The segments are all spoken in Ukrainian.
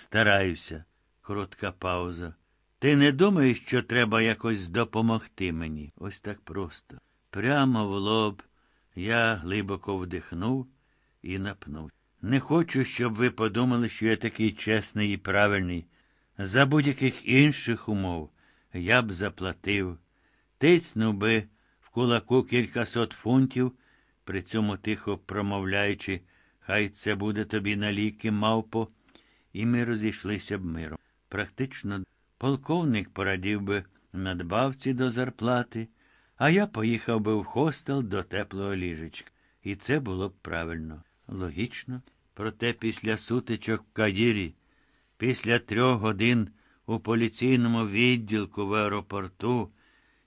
Стараюся. Коротка пауза. Ти не думаєш, що треба якось допомогти мені? Ось так просто. Прямо в лоб я глибоко вдихнув і напнув. Не хочу, щоб ви подумали, що я такий чесний і правильний. За будь-яких інших умов я б заплатив. Тицнув би в кулаку кількасот фунтів, при цьому тихо промовляючи, хай це буде тобі на ліки, мавпо, і ми розійшлися б миром. Практично полковник порадів би надбавці до зарплати, а я поїхав би в хостел до теплого ліжечка. І це було б правильно, логічно. Проте після сутичок в Каїрі, після трьох годин у поліційному відділку в аеропорту,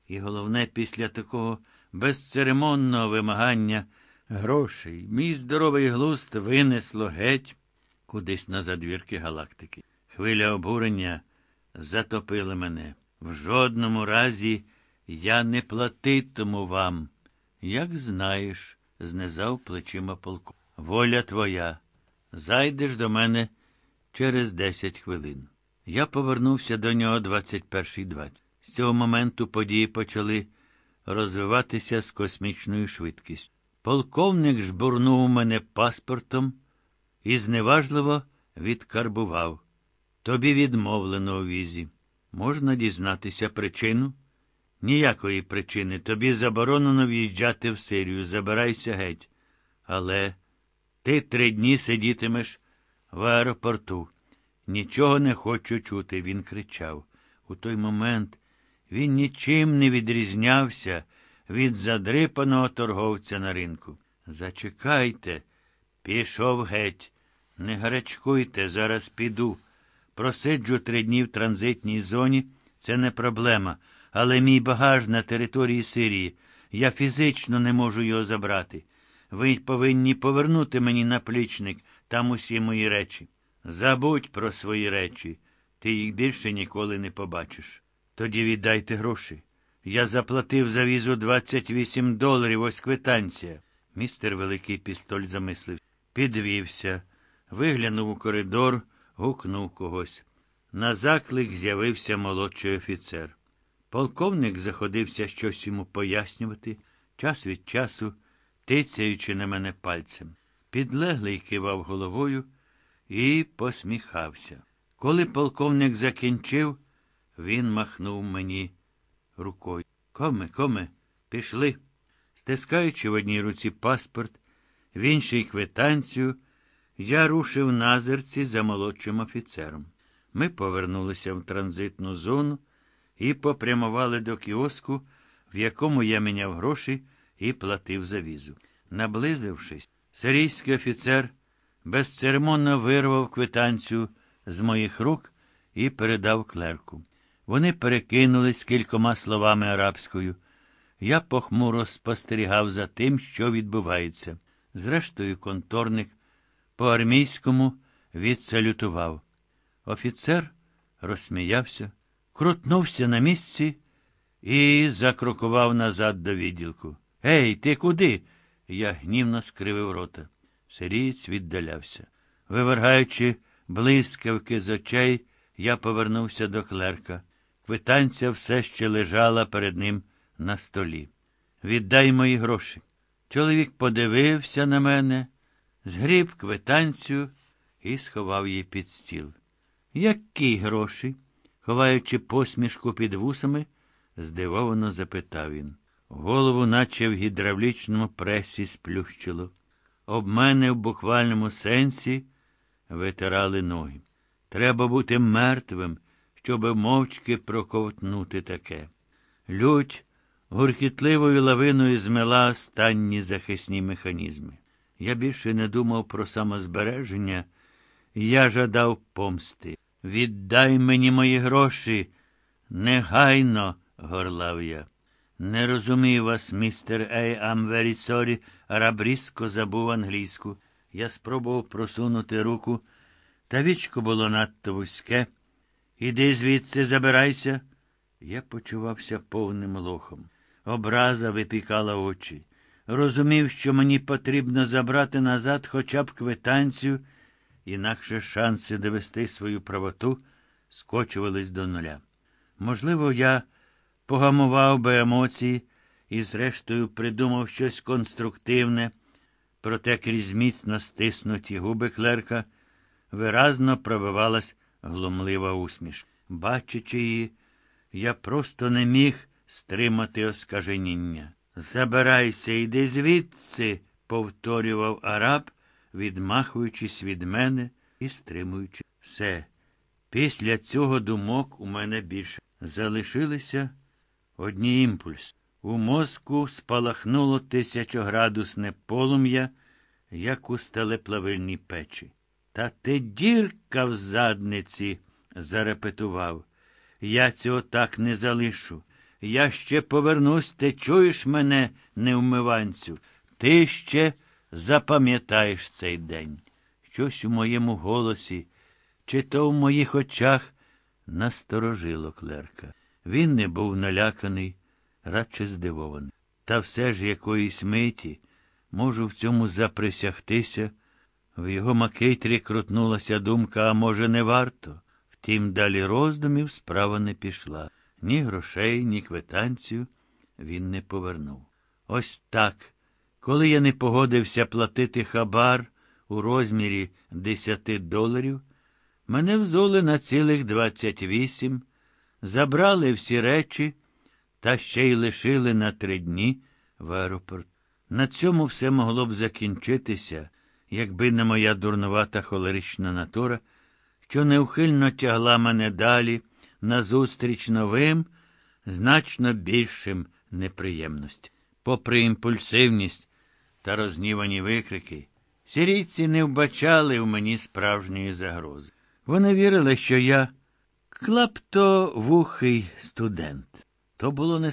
і головне, після такого безцеремонного вимагання грошей, мій здоровий глузд винесло геть кудись на задвірки галактики. Хвиля обурення затопила мене. В жодному разі я не платитиму вам. Як знаєш, знизав плечима полку. Воля твоя. Зайдеш до мене через десять хвилин. Я повернувся до нього 21.20. З цього моменту події почали розвиватися з космічною швидкістю. Полковник жбурнув мене паспортом і зневажливо відкарбував. Тобі відмовлено у візі. Можна дізнатися причину? Ніякої причини. Тобі заборонено в'їжджати в Сирію. Забирайся геть. Але ти три дні сидітимеш в аеропорту. Нічого не хочу чути, він кричав. У той момент він нічим не відрізнявся від задрипаного торговця на ринку. Зачекайте, пішов геть. Не гарячкуйте, зараз піду. Просиджу три дні в транзитній зоні, це не проблема. Але мій багаж на території Сирії. Я фізично не можу його забрати. Ви повинні повернути мені наплічник, там усі мої речі. Забудь про свої речі. Ти їх більше ніколи не побачиш. Тоді віддайте гроші. Я заплатив за візу 28 доларів, ось квитанція. Містер Великий пістоль замислив. Підвівся, виглянув у коридор, гукнув когось. На заклик з'явився молодший офіцер. Полковник заходився щось йому пояснювати, час від часу, тицяючи на мене пальцем. Підлеглий кивав головою і посміхався. Коли полковник закінчив, він махнув мені рукою. Коме, коме, пішли. Стискаючи в одній руці паспорт, в іншій квитанцію, я рушив назирці за молодшим офіцером. Ми повернулися в транзитну зону і попрямували до кіоску, в якому я міняв гроші і платив за візу. Наблизившись, сирійський офіцер безцеремонно вирвав квитанцію з моїх рук і передав клерку. Вони перекинулись кількома словами арабською. Я похмуро спостерігав за тим, що відбувається. Зрештою, конторник по армійському відсалютував. Офіцер розсміявся, крутнувся на місці і закрокував назад до відділку. Ей, ти куди? Я гнівно скривив рота. Сирієць віддалявся. Вивергаючи блискавки з очей, я повернувся до клерка. Квитанція все ще лежала перед ним на столі. Віддай мої гроші. Чоловік подивився на мене, згріб квитанцію і сховав її під стіл. Які гроші? ховаючи посмішку під вусами, здивовано запитав він. Голову, наче в гідравлічному пресі, сплющило. Об мене в буквальному сенсі витирали ноги. Треба бути мертвим, щоб мовчки проковтнути таке. Лють гуркітливою лавиною змела останні захисні механізми. Я більше не думав про самозбереження, я жадав помсти. Віддай мені мої гроші. Негайно, горлав я. Не розумію вас, містер Ей, I'm very sorry. Араб забув англійську. Я спробував просунути руку, та вічко було надто вузьке. Іди звідси, забирайся. Я почувався повним лохом. Образа випікала очі. Розумів, що мені потрібно забрати назад хоча б квитанцію інакше шанси довести свою правоту скочувались до нуля. Можливо, я погамував би емоції і, зрештою, придумав щось конструктивне, проте крізь міцно стиснуті губи клерка виразно пробивалась глумлива усмішка. Бачачи її, я просто не міг стримати оскаженіння. Забирайся, йди звідси, повторював араб, відмахуючись від мене і стримуючи все. Після цього думок у мене більше залишилися одні імпульси. У мозку спалахнуло тисячоградусне полум'я, як у стелеплавильній печі. Та ти дірка в задниці, зарепетував. Я цього так не залишу. Я ще повернусь, ти чуєш мене, невмиванцю. Ти ще запам'ятаєш цей день. Щось у моєму голосі, чи то в моїх очах насторожило клерка. Він не був наляканий, радше здивований. Та все ж якоїсь миті можу в цьому заприсягтися. В його макитрі крутнулася думка, а може, не варто. Втім, далі роздумів справа не пішла. Ні грошей, ні квитанцію він не повернув. Ось так. Коли я не погодився платити хабар у розмірі 10 доларів, мене взули на цілих 28, забрали всі речі та ще й лишили на три дні в аеропорт. На цьому все могло б закінчитися, якби не моя дурнувата холерична натура, що неухильно тягла мене далі назустріч новим, значно більшим неприємностям. Попри імпульсивність та рознівані викрики, сірійці не вбачали в мені справжньої загрози. Вони вірили, що я клаптовухий студент. То було не